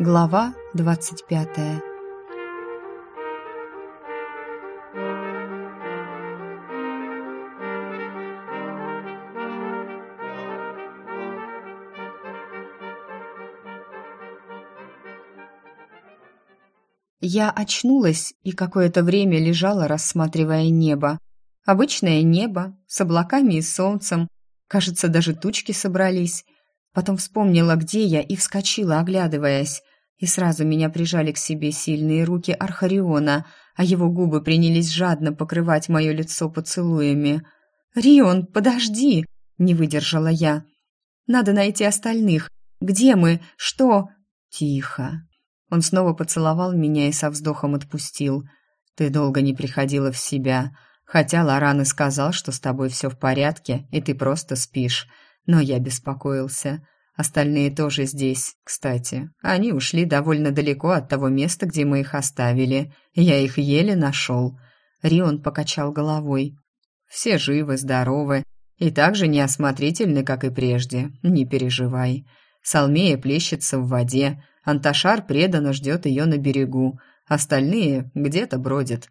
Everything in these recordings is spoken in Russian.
Глава двадцать пятая Я очнулась и какое-то время лежала, рассматривая небо. Обычное небо, с облаками и солнцем. Кажется, даже тучки собрались. Потом вспомнила, где я, и вскочила, оглядываясь. И сразу меня прижали к себе сильные руки Архариона, а его губы принялись жадно покрывать мое лицо поцелуями. «Рион, подожди!» — не выдержала я. «Надо найти остальных. Где мы? Что?» «Тихо!» Он снова поцеловал меня и со вздохом отпустил. «Ты долго не приходила в себя, хотя Лоран и сказал, что с тобой все в порядке, и ты просто спишь. Но я беспокоился. Остальные тоже здесь, кстати. Они ушли довольно далеко от того места, где мы их оставили. Я их еле нашел». Рион покачал головой. «Все живы, здоровы и так же неосмотрительны, как и прежде. Не переживай. Салмея плещется в воде, Анташар преданно ждет ее на берегу, остальные где-то бродят.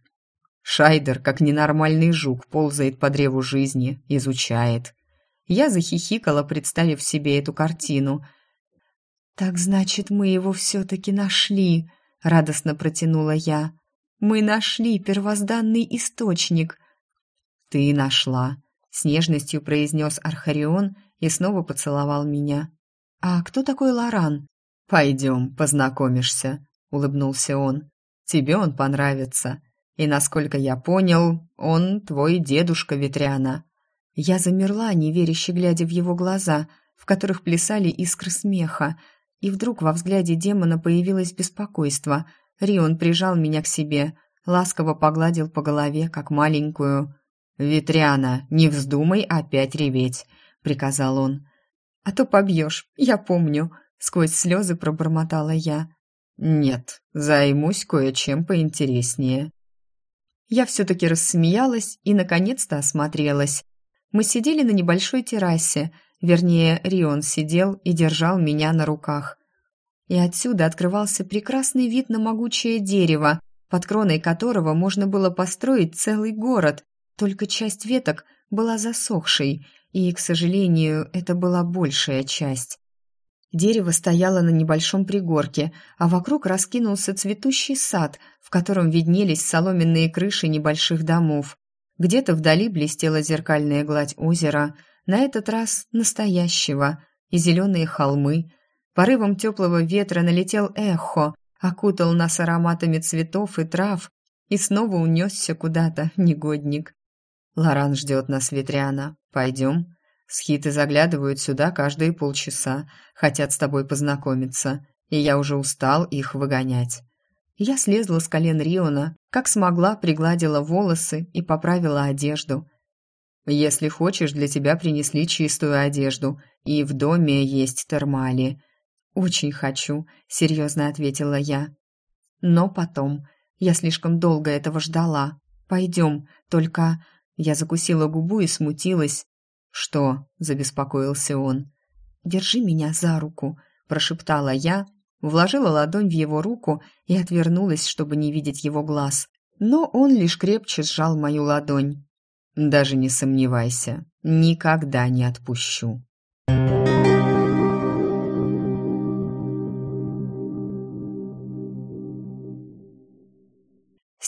Шайдер, как ненормальный жук, ползает по древу жизни, изучает. Я захихикала, представив себе эту картину. «Так значит, мы его все-таки нашли», — радостно протянула я. «Мы нашли первозданный источник». «Ты нашла», — с нежностью произнес Архарион и снова поцеловал меня. «А кто такой Лоран?» «Пойдем, познакомишься», — улыбнулся он. «Тебе он понравится. И, насколько я понял, он твой дедушка Ветряна». Я замерла, неверяще глядя в его глаза, в которых плясали искры смеха, и вдруг во взгляде демона появилось беспокойство. Рион прижал меня к себе, ласково погладил по голове, как маленькую. «Ветряна, не вздумай опять реветь», — приказал он. «А то побьешь, я помню», Сквозь слезы пробормотала я. «Нет, займусь кое-чем поинтереснее». Я все-таки рассмеялась и, наконец-то, осмотрелась. Мы сидели на небольшой террасе, вернее, Рион сидел и держал меня на руках. И отсюда открывался прекрасный вид на могучее дерево, под кроной которого можно было построить целый город, только часть веток была засохшей, и, к сожалению, это была большая часть. Дерево стояло на небольшом пригорке, а вокруг раскинулся цветущий сад, в котором виднелись соломенные крыши небольших домов. Где-то вдали блестела зеркальная гладь озера, на этот раз настоящего, и зеленые холмы. Порывом теплого ветра налетел эхо, окутал нас ароматами цветов и трав и снова унесся куда-то, негодник. «Лоран ждет нас, Ветряна. Пойдем?» Схиты заглядывают сюда каждые полчаса, хотят с тобой познакомиться, и я уже устал их выгонять. Я слезла с колен Риона, как смогла, пригладила волосы и поправила одежду. Если хочешь, для тебя принесли чистую одежду, и в доме есть термали. Очень хочу, серьезно ответила я. Но потом. Я слишком долго этого ждала. Пойдем, только... Я закусила губу и смутилась, «Что?» – забеспокоился он. «Держи меня за руку», – прошептала я, вложила ладонь в его руку и отвернулась, чтобы не видеть его глаз. Но он лишь крепче сжал мою ладонь. «Даже не сомневайся, никогда не отпущу».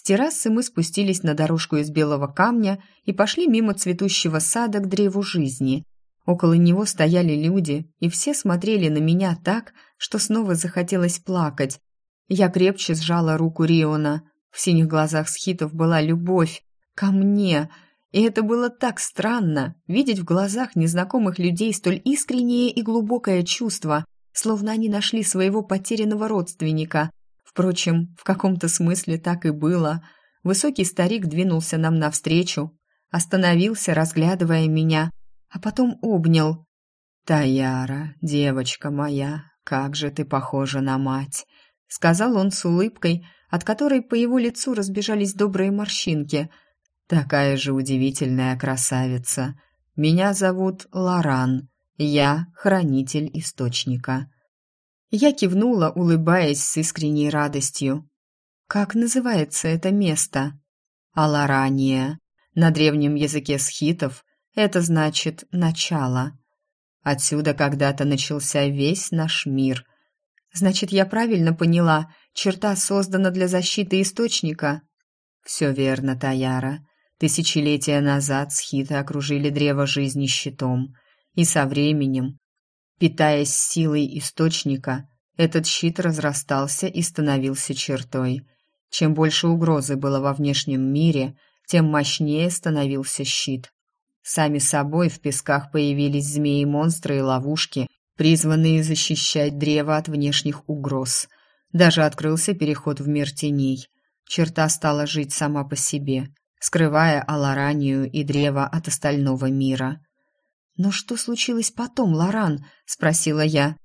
террасы мы спустились на дорожку из белого камня и пошли мимо цветущего сада к древу жизни. Около него стояли люди, и все смотрели на меня так, что снова захотелось плакать. Я крепче сжала руку Риона. В синих глазах схитов была любовь ко мне, и это было так странно, видеть в глазах незнакомых людей столь искреннее и глубокое чувство, словно они нашли своего потерянного родственника – Впрочем, в каком-то смысле так и было. Высокий старик двинулся нам навстречу, остановился, разглядывая меня, а потом обнял. «Таяра, девочка моя, как же ты похожа на мать!» — сказал он с улыбкой, от которой по его лицу разбежались добрые морщинки. «Такая же удивительная красавица. Меня зовут Лоран. Я хранитель источника». Я кивнула, улыбаясь с искренней радостью. «Как называется это место?» «Аларания. На древнем языке схитов это значит «начало». Отсюда когда-то начался весь наш мир. Значит, я правильно поняла, черта создана для защиты источника? Все верно, Таяра. Тысячелетия назад схиты окружили древо жизни щитом. И со временем, питаясь силой источника, этот щит разрастался и становился чертой. Чем больше угрозы было во внешнем мире, тем мощнее становился щит. Сами собой в песках появились змеи-монстры и ловушки, призванные защищать древо от внешних угроз. Даже открылся переход в мир теней. Черта стала жить сама по себе, скрывая Аларанию и древо от остального мира. «Но что случилось потом, Лоран?» — спросила я.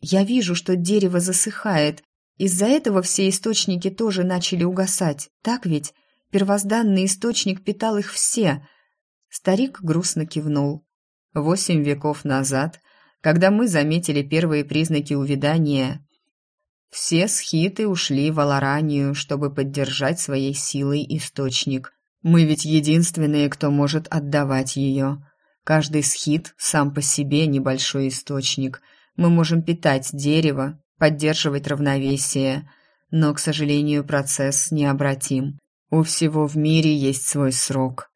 «Я вижу, что дерево засыхает. Из-за этого все источники тоже начали угасать, так ведь? Первозданный источник питал их все, Старик грустно кивнул. Восемь веков назад, когда мы заметили первые признаки увядания, все схиты ушли в Аларанию, чтобы поддержать своей силой источник. Мы ведь единственные, кто может отдавать ее. Каждый схит сам по себе небольшой источник. Мы можем питать дерево, поддерживать равновесие, но, к сожалению, процесс необратим. У всего в мире есть свой срок.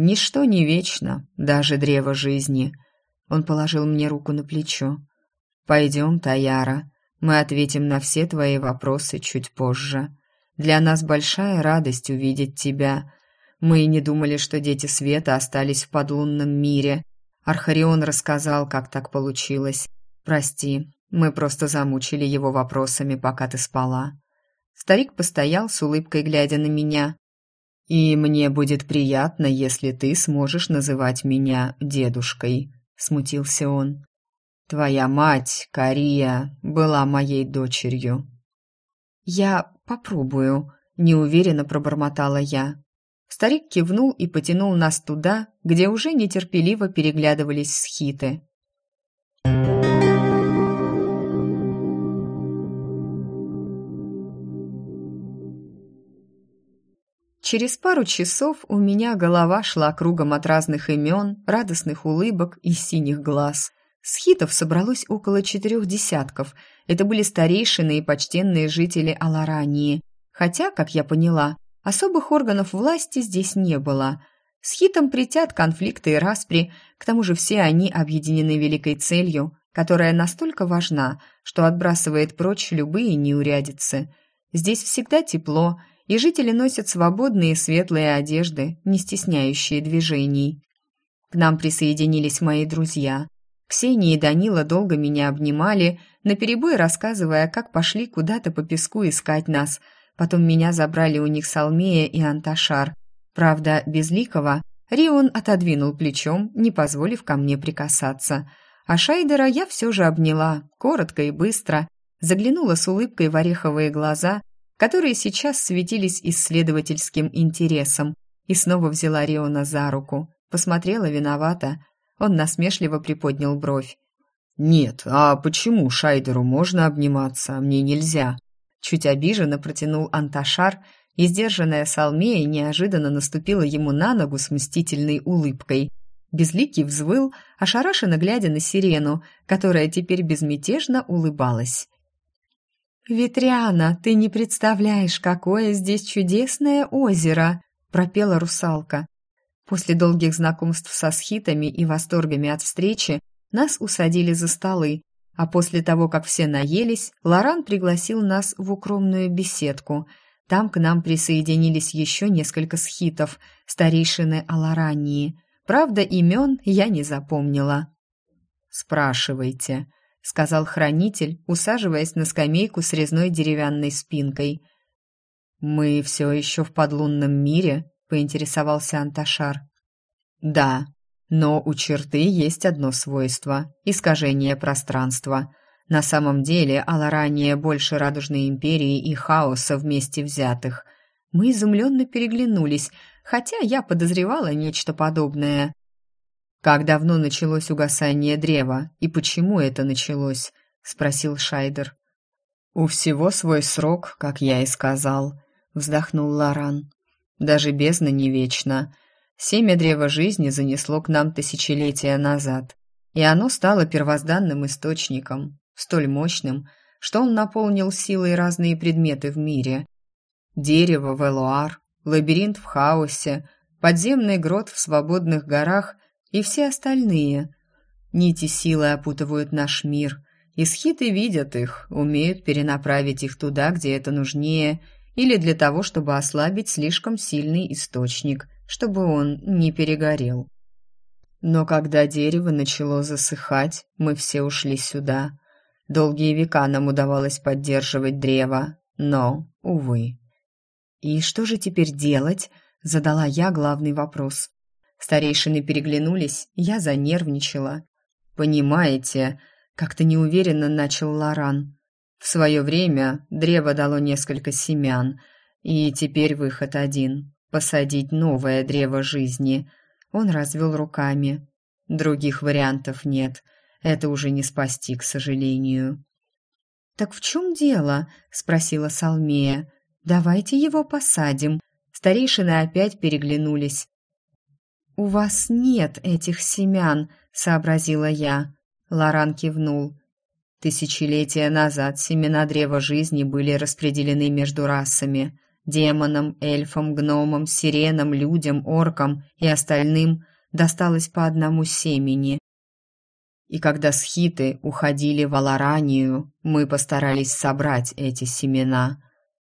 Ничто не вечно, даже древо жизни. Он положил мне руку на плечо. Пойдем, Таяра, мы ответим на все твои вопросы чуть позже. Для нас большая радость увидеть тебя. Мы и не думали, что дети света остались в подлунном мире. Архарион рассказал, как так получилось. Прости, мы просто замучили его вопросами, пока ты спала. Старик постоял с улыбкой, глядя на меня, «И мне будет приятно, если ты сможешь называть меня дедушкой», — смутился он. «Твоя мать, Кария, была моей дочерью». «Я попробую», — неуверенно пробормотала я. Старик кивнул и потянул нас туда, где уже нетерпеливо переглядывались схиты. Через пару часов у меня голова шла кругом от разных имен, радостных улыбок и синих глаз. Схитов собралось около четырех десятков. Это были старейшины и почтенные жители Аларании. Хотя, как я поняла, особых органов власти здесь не было. Схитам притят конфликты и распри, к тому же все они объединены великой целью, которая настолько важна, что отбрасывает прочь любые неурядицы. Здесь всегда тепло, и жители носят свободные светлые одежды, не стесняющие движений. К нам присоединились мои друзья. Ксения и Данила долго меня обнимали, наперебой рассказывая, как пошли куда-то по песку искать нас. Потом меня забрали у них Салмея и Анташар. Правда, безликого Рион отодвинул плечом, не позволив ко мне прикасаться. А Шайдера я все же обняла, коротко и быстро, заглянула с улыбкой в ореховые глаза которые сейчас светились исследовательским интересом, и снова взяла Риона за руку, посмотрела виновато. Он насмешливо приподнял бровь. «Нет, а почему Шайдеру можно обниматься, а мне нельзя?» Чуть обиженно протянул Анташар, и сдержанная Салмея неожиданно наступила ему на ногу с мстительной улыбкой. Безликий взвыл, ошарашенно глядя на сирену, которая теперь безмятежно улыбалась. «Ветряна, ты не представляешь, какое здесь чудесное озеро!» — пропела русалка. После долгих знакомств со схитами и восторгами от встречи нас усадили за столы, а после того, как все наелись, Лоран пригласил нас в укромную беседку. Там к нам присоединились еще несколько схитов, старейшины Аларании. Правда, имен я не запомнила. «Спрашивайте», сказал хранитель, усаживаясь на скамейку с резной деревянной спинкой. «Мы все еще в подлунном мире?» — поинтересовался Анташар. «Да, но у черты есть одно свойство — искажение пространства. На самом деле Аларания больше Радужной Империи и Хаоса вместе взятых. Мы изумленно переглянулись, хотя я подозревала нечто подобное. Как давно началось угасание древа и почему это началось? спросил Шайдер. «У всего свой срок, как я и сказал», — вздохнул Лоран. «Даже бездна не вечна. Семя древа жизни занесло к нам тысячелетия назад, и оно стало первозданным источником, столь мощным, что он наполнил силой разные предметы в мире. Дерево в Элуар, лабиринт в хаосе, подземный грот в свободных горах и все остальные. Нити силы опутывают наш мир, и схиты видят их, умеют перенаправить их туда, где это нужнее, или для того, чтобы ослабить слишком сильный источник, чтобы он не перегорел. Но когда дерево начало засыхать, мы все ушли сюда. Долгие века нам удавалось поддерживать древо, но, увы. «И что же теперь делать?» — задала я главный вопрос. Старейшины переглянулись, я занервничала. «Понимаете», — как-то неуверенно начал Лоран. «В свое время древо дало несколько семян, и теперь выход один — посадить новое древо жизни». Он развел руками. «Других вариантов нет. Это уже не спасти, к сожалению». «Так в чем дело?» — спросила Салмея. «Давайте его посадим». Старейшины опять переглянулись. «У вас нет этих семян», — сообразила я. Лоран кивнул. Тысячелетия назад семена древа жизни были распределены между расами. Демонам, эльфам, гномам, сиренам, людям, оркам и остальным досталось по одному семени. И когда схиты уходили в Аларанию, мы постарались собрать эти семена.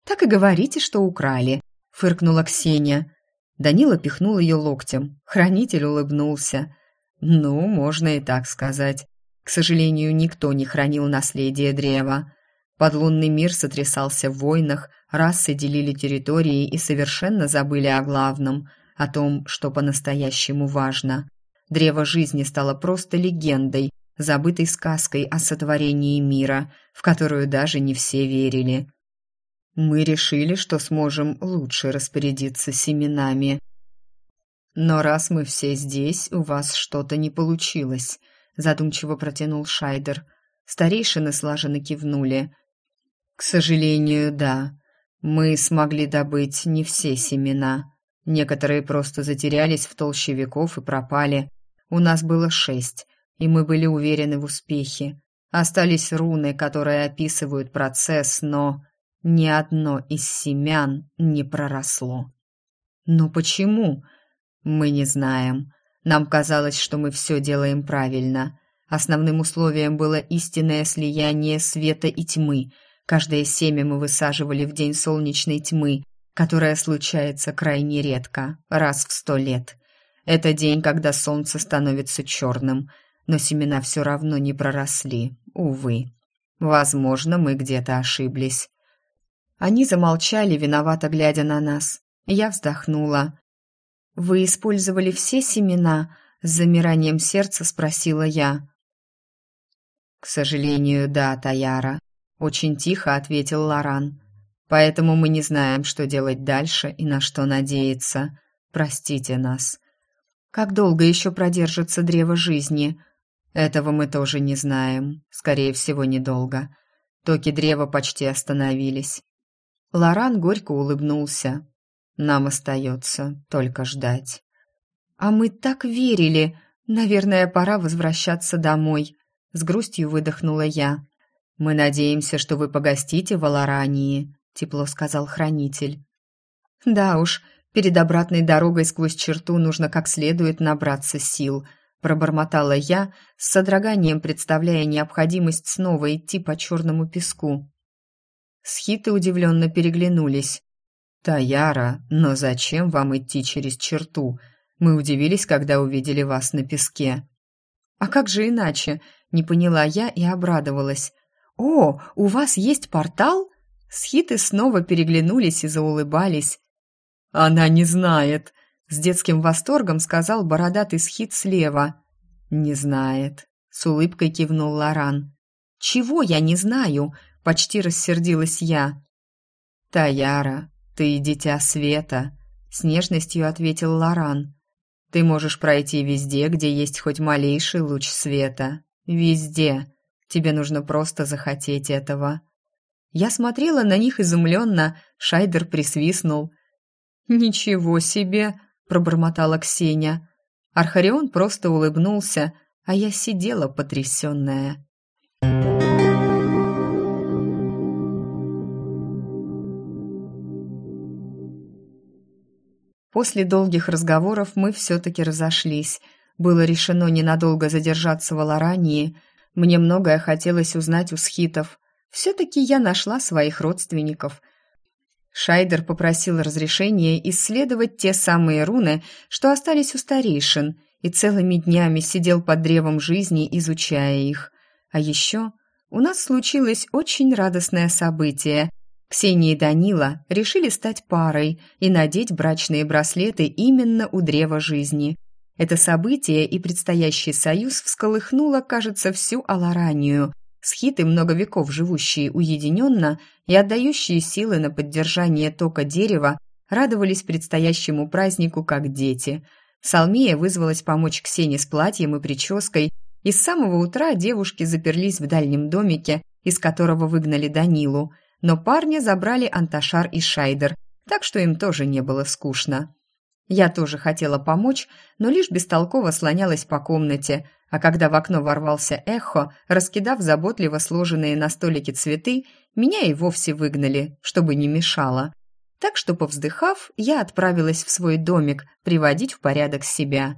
«Так и говорите, что украли», — фыркнула Ксения. Данила пихнул ее локтем. Хранитель улыбнулся. «Ну, можно и так сказать. К сожалению, никто не хранил наследие древа. Подлунный мир сотрясался в войнах, расы делили территории и совершенно забыли о главном, о том, что по-настоящему важно. Древо жизни стало просто легендой, забытой сказкой о сотворении мира, в которую даже не все верили. Мы решили, что сможем лучше распорядиться семенами. Но раз мы все здесь, у вас что-то не получилось, задумчиво протянул Шайдер. Старейшины слаженно кивнули. К сожалению, да. Мы смогли добыть не все семена. Некоторые просто затерялись в толще веков и пропали. У нас было шесть, и мы были уверены в успехе. Остались руны, которые описывают процесс, но ни одно из семян не проросло. Но почему? Мы не знаем. Нам казалось, что мы все делаем правильно. Основным условием было истинное слияние света и тьмы. Каждое семя мы высаживали в день солнечной тьмы, которая случается крайне редко, раз в сто лет. Это день, когда солнце становится черным, но семена все равно не проросли, увы. Возможно, мы где-то ошиблись. Они замолчали, виновато глядя на нас. Я вздохнула. «Вы использовали все семена?» — с замиранием сердца спросила я. «К сожалению, да, Таяра», — очень тихо ответил Лоран. «Поэтому мы не знаем, что делать дальше и на что надеяться. Простите нас». «Как долго еще продержится древо жизни?» «Этого мы тоже не знаем. Скорее всего, недолго. Токи древа почти остановились. Лоран горько улыбнулся. «Нам остается только ждать». «А мы так верили! Наверное, пора возвращаться домой», — с грустью выдохнула я. «Мы надеемся, что вы погостите в Аларании», — тепло сказал хранитель. «Да уж, перед обратной дорогой сквозь черту нужно как следует набраться сил», — пробормотала я, с содроганием представляя необходимость снова идти по черному песку. Схиты удивленно переглянулись. «Таяра, но зачем вам идти через черту? Мы удивились, когда увидели вас на песке». «А как же иначе?» — не поняла я и обрадовалась. «О, у вас есть портал?» Схиты снова переглянулись и заулыбались. «Она не знает», — с детским восторгом сказал бородатый схит слева. «Не знает», — с улыбкой кивнул Лоран. «Чего я не знаю?» Почти рассердилась я. «Таяра, ты дитя света», — с нежностью ответил Лоран. «Ты можешь пройти везде, где есть хоть малейший луч света. Везде. Тебе нужно просто захотеть этого». Я смотрела на них изумленно, Шайдер присвистнул. «Ничего себе!» – пробормотала Ксения. Архарион просто улыбнулся, а я сидела потрясенная. После долгих разговоров мы все-таки разошлись. Было решено ненадолго задержаться в Аларании. Мне многое хотелось узнать у схитов. Все-таки я нашла своих родственников. Шайдер попросил разрешения исследовать те самые руны, что остались у старейшин, и целыми днями сидел под древом жизни, изучая их. А еще у нас случилось очень радостное событие – Ксения и Данила решили стать парой и надеть брачные браслеты именно у древа жизни. Это событие и предстоящий союз всколыхнуло, кажется, всю Аларанию. Схиты, много веков живущие уединенно и отдающие силы на поддержание тока дерева, радовались предстоящему празднику как дети. Салмия вызвалась помочь Ксении с платьем и прической, и с самого утра девушки заперлись в дальнем домике, из которого выгнали Данилу – но парни забрали Анташар и Шайдер, так что им тоже не было скучно. Я тоже хотела помочь, но лишь бестолково слонялась по комнате, а когда в окно ворвался эхо, раскидав заботливо сложенные на столике цветы, меня и вовсе выгнали, чтобы не мешало. Так что, повздыхав, я отправилась в свой домик приводить в порядок себя.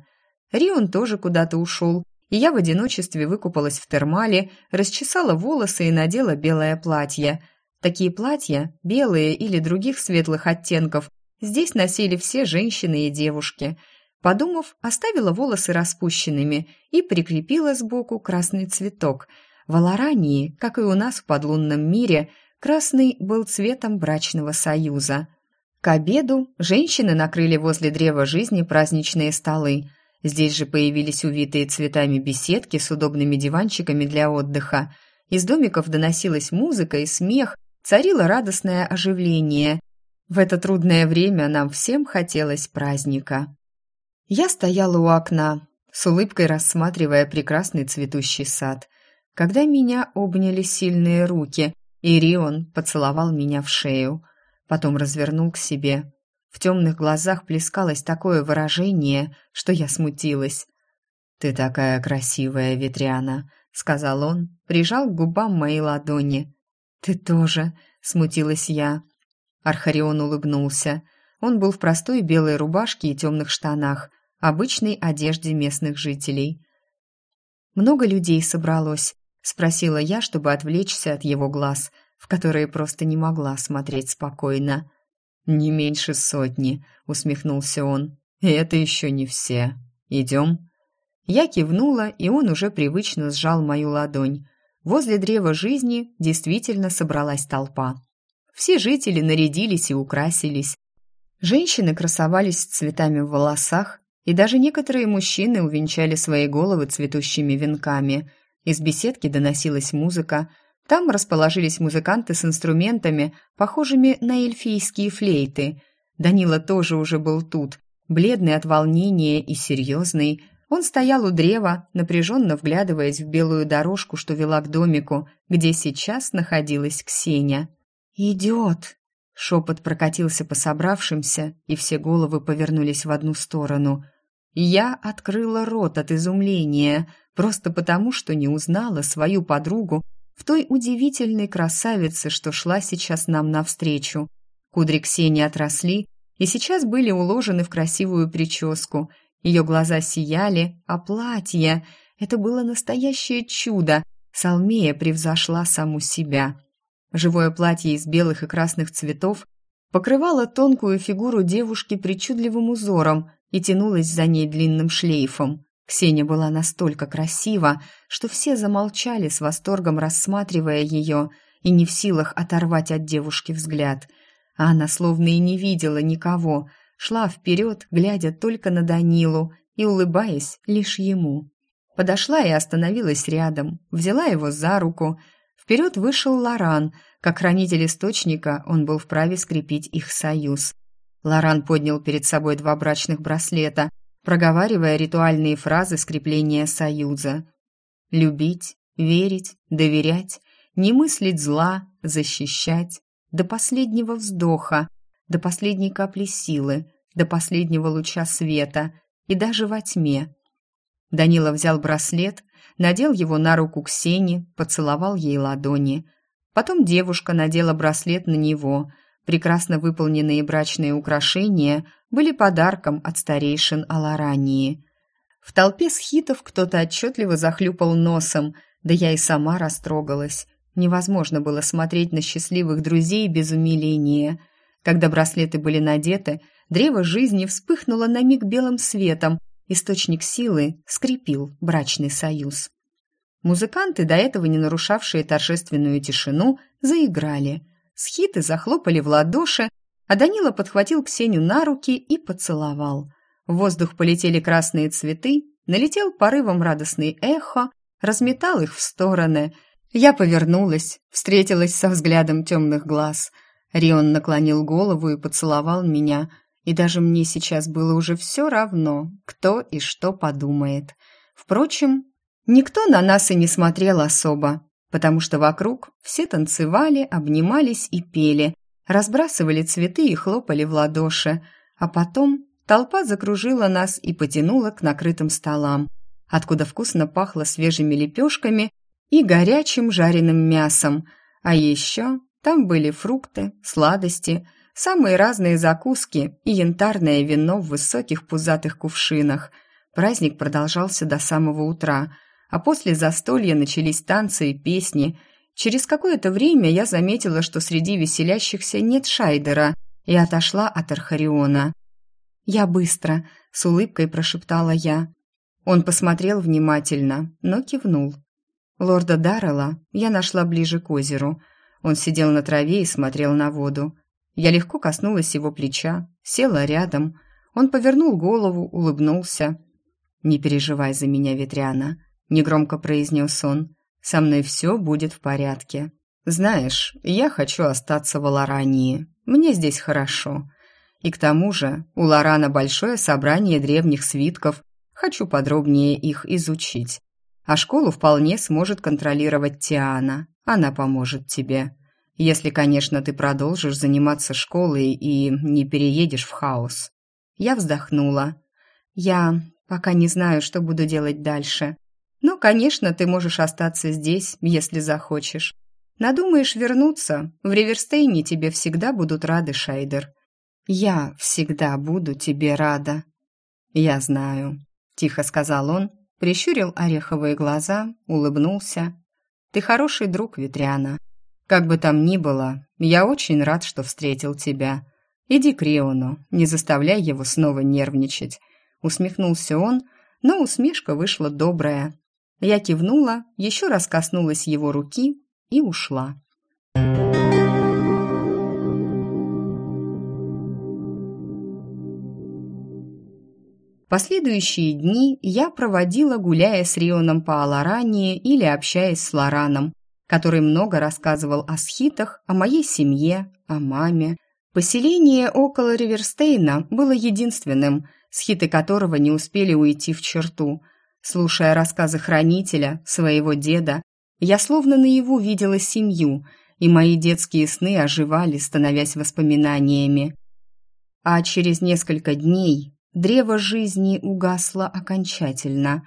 Рион тоже куда-то ушел, и я в одиночестве выкупалась в термале, расчесала волосы и надела белое платье – Такие платья, белые или других светлых оттенков, здесь носили все женщины и девушки. Подумав, оставила волосы распущенными и прикрепила сбоку красный цветок. В Аларании, как и у нас в подлунном мире, красный был цветом брачного союза. К обеду женщины накрыли возле древа жизни праздничные столы. Здесь же появились увитые цветами беседки с удобными диванчиками для отдыха. Из домиков доносилась музыка и смех, царило радостное оживление. В это трудное время нам всем хотелось праздника. Я стояла у окна, с улыбкой рассматривая прекрасный цветущий сад, когда меня обняли сильные руки, и Рион поцеловал меня в шею, потом развернул к себе. В темных глазах плескалось такое выражение, что я смутилась. «Ты такая красивая, Ветряна», — сказал он, прижал к губам мои ладони. «Ты тоже», — смутилась я. Архарион улыбнулся. Он был в простой белой рубашке и темных штанах, обычной одежде местных жителей. «Много людей собралось?» — спросила я, чтобы отвлечься от его глаз, в которые просто не могла смотреть спокойно. «Не меньше сотни», — усмехнулся он. «И это еще не все. Идем?» Я кивнула, и он уже привычно сжал мою ладонь. Возле древа жизни действительно собралась толпа. Все жители нарядились и украсились. Женщины красовались цветами в волосах, и даже некоторые мужчины увенчали свои головы цветущими венками. Из беседки доносилась музыка. Там расположились музыканты с инструментами, похожими на эльфийские флейты. Данила тоже уже был тут, бледный от волнения и серьезный, он стоял у древа, напряженно вглядываясь в белую дорожку, что вела к домику, где сейчас находилась Ксения. «Идет!» Шепот прокатился по собравшимся, и все головы повернулись в одну сторону. Я открыла рот от изумления, просто потому, что не узнала свою подругу в той удивительной красавице, что шла сейчас нам навстречу. Кудри Ксении отросли и сейчас были уложены в красивую прическу – ее глаза сияли, а платье — это было настоящее чудо. Салмея превзошла саму себя. Живое платье из белых и красных цветов покрывало тонкую фигуру девушки причудливым узором и тянулось за ней длинным шлейфом. Ксения была настолько красива, что все замолчали с восторгом, рассматривая ее, и не в силах оторвать от девушки взгляд. А она словно и не видела никого — шла вперед, глядя только на Данилу и улыбаясь лишь ему. Подошла и остановилась рядом, взяла его за руку. Вперед вышел Лоран. Как хранитель источника он был вправе скрепить их союз. Лоран поднял перед собой два брачных браслета, проговаривая ритуальные фразы скрепления союза. «Любить, верить, доверять, не мыслить зла, защищать, до последнего вздоха, до последней капли силы, до последнего луча света и даже во тьме. Данила взял браслет, надел его на руку Ксении, поцеловал ей ладони. Потом девушка надела браслет на него. Прекрасно выполненные брачные украшения были подарком от старейшин Аларании. В толпе схитов кто-то отчетливо захлюпал носом, да я и сама растрогалась. Невозможно было смотреть на счастливых друзей без умиления. Когда браслеты были надеты, древо жизни вспыхнуло на миг белым светом, источник силы скрепил брачный союз. Музыканты, до этого не нарушавшие торжественную тишину, заиграли. Схиты захлопали в ладоши, а Данила подхватил Ксению на руки и поцеловал. В воздух полетели красные цветы, налетел порывом радостный эхо, разметал их в стороны – я повернулась, встретилась со взглядом темных глаз. Рион наклонил голову и поцеловал меня, и даже мне сейчас было уже все равно, кто и что подумает. Впрочем, никто на нас и не смотрел особо, потому что вокруг все танцевали, обнимались и пели, разбрасывали цветы и хлопали в ладоши, а потом толпа закружила нас и потянула к накрытым столам, откуда вкусно пахло свежими лепешками и горячим жареным мясом. А еще там были фрукты, сладости, самые разные закуски и янтарное вино в высоких пузатых кувшинах. Праздник продолжался до самого утра, а после застолья начались танцы и песни. Через какое-то время я заметила, что среди веселящихся нет Шайдера, и отошла от Архариона. «Я быстро», — с улыбкой прошептала я. Он посмотрел внимательно, но кивнул. Лорда Даррелла я нашла ближе к озеру. Он сидел на траве и смотрел на воду. Я легко коснулась его плеча, села рядом. Он повернул голову, улыбнулся. «Не переживай за меня, Ветряна», — негромко произнес он. «Со мной все будет в порядке. Знаешь, я хочу остаться в Аларании. Мне здесь хорошо. И к тому же у Лорана большое собрание древних свитков. Хочу подробнее их изучить а школу вполне сможет контролировать Тиана. Она поможет тебе. Если, конечно, ты продолжишь заниматься школой и не переедешь в хаос. Я вздохнула. Я пока не знаю, что буду делать дальше. Но, конечно, ты можешь остаться здесь, если захочешь. Надумаешь вернуться, в Риверстейне тебе всегда будут рады, Шайдер. Я всегда буду тебе рада. Я знаю, тихо сказал он, Прищурил ореховые глаза, улыбнулся. «Ты хороший друг, Ветряна. Как бы там ни было, я очень рад, что встретил тебя. Иди к Риону, не заставляй его снова нервничать». Усмехнулся он, но усмешка вышла добрая. Я кивнула, еще раз коснулась его руки и ушла. Последующие дни я проводила, гуляя с Рионом по Аларании или общаясь с Лораном, который много рассказывал о схитах, о моей семье, о маме. Поселение около Риверстейна было единственным, схиты которого не успели уйти в черту. Слушая рассказы хранителя, своего деда, я словно наяву видела семью, и мои детские сны оживали, становясь воспоминаниями. А через несколько дней Древо жизни угасло окончательно.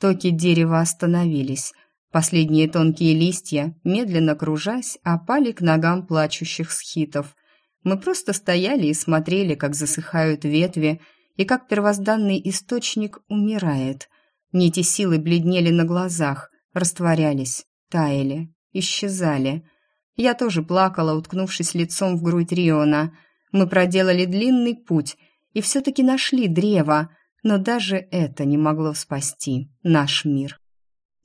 Токи дерева остановились. Последние тонкие листья, медленно кружась, опали к ногам плачущих схитов. Мы просто стояли и смотрели, как засыхают ветви, и как первозданный источник умирает. Нити силы бледнели на глазах, растворялись, таяли, исчезали. Я тоже плакала, уткнувшись лицом в грудь Риона. Мы проделали длинный путь — и все-таки нашли древо, но даже это не могло спасти наш мир.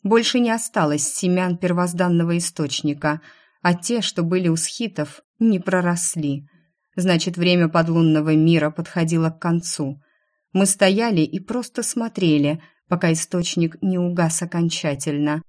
Больше не осталось семян первозданного источника, а те, что были у схитов, не проросли. Значит, время подлунного мира подходило к концу. Мы стояли и просто смотрели, пока источник не угас окончательно.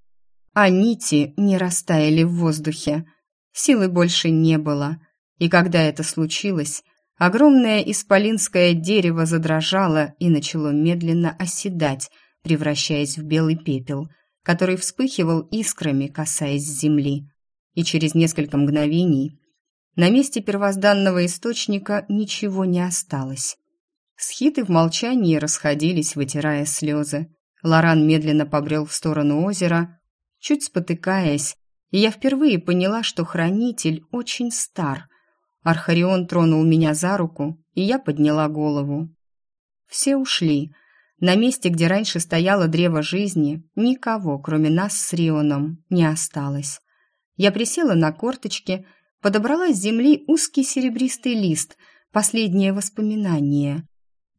А нити не растаяли в воздухе. Силы больше не было. И когда это случилось, Огромное исполинское дерево задрожало и начало медленно оседать, превращаясь в белый пепел. Который вспыхивал искрами, касаясь земли. И через несколько мгновений на месте первозданного источника ничего не осталось. Схиты в молчании расходились, вытирая слезы. Лоран медленно побрел в сторону озера, чуть спотыкаясь, и я впервые поняла, что хранитель очень стар. Архарион тронул меня за руку, и я подняла голову. Все ушли. На месте, где раньше стояло древо жизни, никого, кроме нас с Рионом, не осталось. Я присела на корточки, подобрала с земли узкий серебристый лист, последнее воспоминание.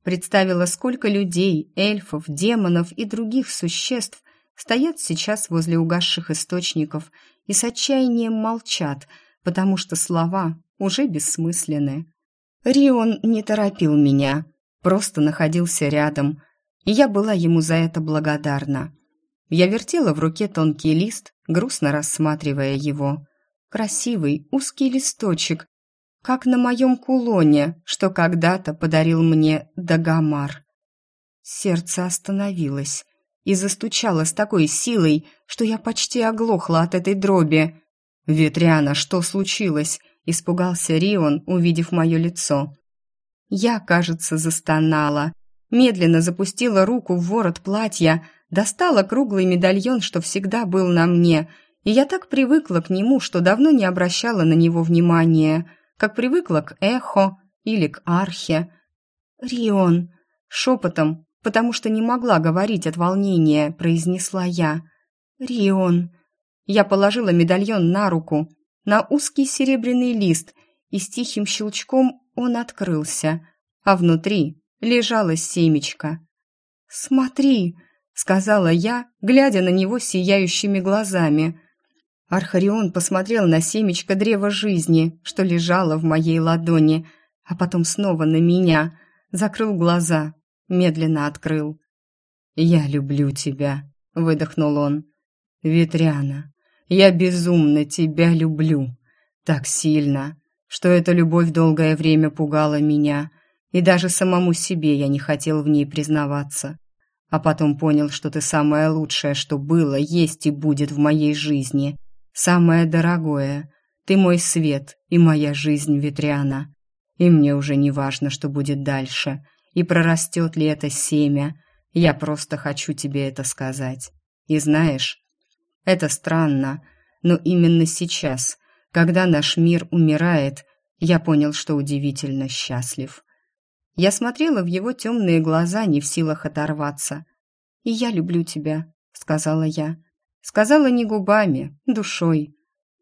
Представила, сколько людей, эльфов, демонов и других существ стоят сейчас возле угасших источников и с отчаянием молчат, потому что слова уже бессмысленны. Рион не торопил меня, просто находился рядом, и я была ему за это благодарна. Я вертела в руке тонкий лист, грустно рассматривая его. Красивый узкий листочек, как на моем кулоне, что когда-то подарил мне Дагомар. Сердце остановилось и застучало с такой силой, что я почти оглохла от этой дроби. «Ветряна, что случилось?» – испугался Рион, увидев мое лицо. Я, кажется, застонала. Медленно запустила руку в ворот платья, достала круглый медальон, что всегда был на мне, и я так привыкла к нему, что давно не обращала на него внимания – как привыкла к эхо или к архе. «Рион!» Шепотом, потому что не могла говорить от волнения, произнесла я. «Рион!» Я положила медальон на руку, на узкий серебряный лист, и с тихим щелчком он открылся, а внутри лежало семечко. «Смотри!» — сказала я, глядя на него сияющими глазами. Архарион посмотрел на семечко древа жизни, что лежало в моей ладони, а потом снова на меня, закрыл глаза, медленно открыл. «Я люблю тебя», — выдохнул он. «Ветряна, я безумно тебя люблю. Так сильно, что эта любовь долгое время пугала меня, и даже самому себе я не хотел в ней признаваться. А потом понял, что ты самое лучшее, что было, есть и будет в моей жизни. Самое дорогое, ты мой свет и моя жизнь, Ветряна. И мне уже не важно, что будет дальше, и прорастет ли это семя. Я просто хочу тебе это сказать. И знаешь, это странно, но именно сейчас, когда наш мир умирает, я понял, что удивительно счастлив. Я смотрела в его темные глаза, не в силах оторваться. «И я люблю тебя», — сказала я. Сказала не губами, душой.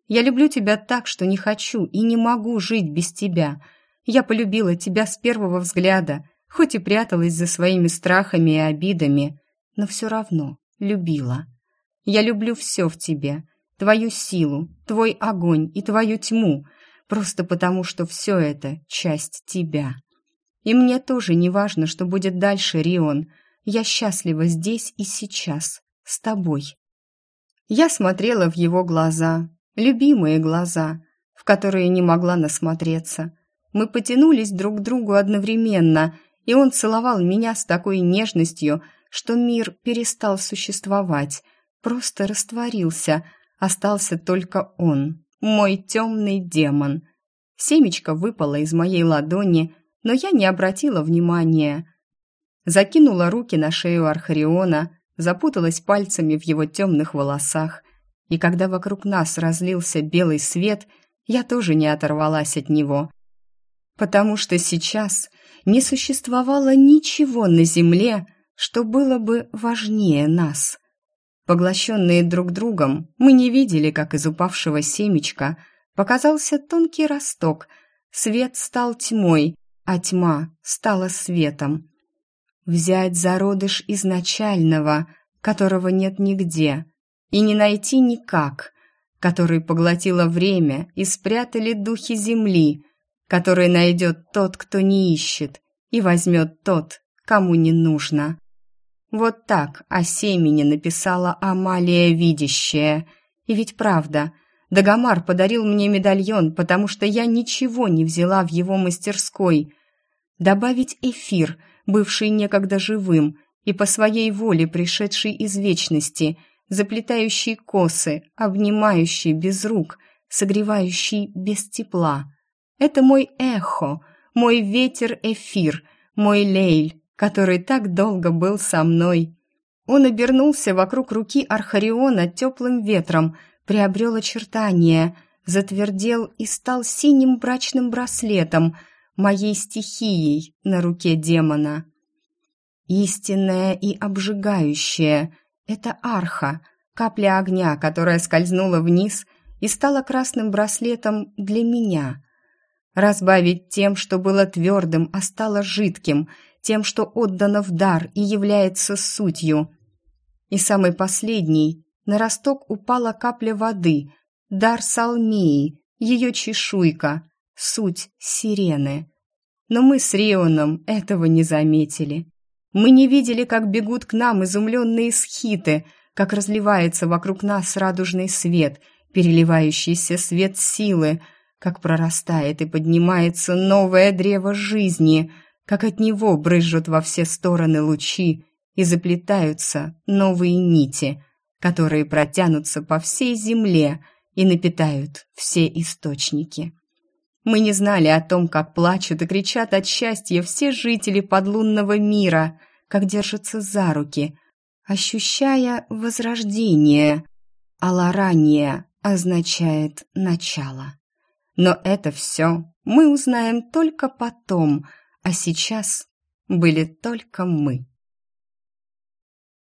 Я люблю тебя так, что не хочу и не могу жить без тебя. Я полюбила тебя с первого взгляда, хоть и пряталась за своими страхами и обидами, но все равно любила. Я люблю все в тебе, твою силу, твой огонь и твою тьму, просто потому что все это часть тебя. И мне тоже не важно, что будет дальше, Рион. Я счастлива здесь и сейчас, с тобой. Я смотрела в его глаза, любимые глаза, в которые не могла насмотреться. Мы потянулись друг к другу одновременно, и он целовал меня с такой нежностью, что мир перестал существовать, просто растворился, остался только он, мой темный демон. Семечко выпало из моей ладони, но я не обратила внимания. Закинула руки на шею Архариона, запуталась пальцами в его темных волосах, и когда вокруг нас разлился белый свет, я тоже не оторвалась от него, потому что сейчас не существовало ничего на земле, что было бы важнее нас. Поглощенные друг другом, мы не видели, как из упавшего семечка показался тонкий росток, свет стал тьмой, а тьма стала светом взять зародыш изначального, которого нет нигде, и не найти никак, который поглотило время и спрятали духи земли, который найдет тот, кто не ищет, и возьмет тот, кому не нужно. Вот так о семени написала Амалия Видящая. И ведь правда, Дагомар подарил мне медальон, потому что я ничего не взяла в его мастерской. Добавить эфир — бывший некогда живым и по своей воле пришедший из вечности, заплетающий косы, обнимающий без рук, согревающий без тепла. Это мой эхо, мой ветер-эфир, мой лейль, который так долго был со мной. Он обернулся вокруг руки Архариона теплым ветром, приобрел очертания, затвердел и стал синим брачным браслетом, моей стихией на руке демона. Истинное и обжигающее — это арха, капля огня, которая скользнула вниз и стала красным браслетом для меня. Разбавить тем, что было твердым, а стало жидким, тем, что отдано в дар и является сутью. И самый последний — на росток упала капля воды, дар Салмии, ее чешуйка, суть сирены. Но мы с Рионом этого не заметили. Мы не видели, как бегут к нам изумленные схиты, как разливается вокруг нас радужный свет, переливающийся свет силы, как прорастает и поднимается новое древо жизни, как от него брызжут во все стороны лучи и заплетаются новые нити, которые протянутся по всей земле и напитают все источники. Мы не знали о том, как плачут и кричат от счастья все жители подлунного мира, как держатся за руки, ощущая возрождение. А ларание означает начало. Но это все мы узнаем только потом, а сейчас были только мы.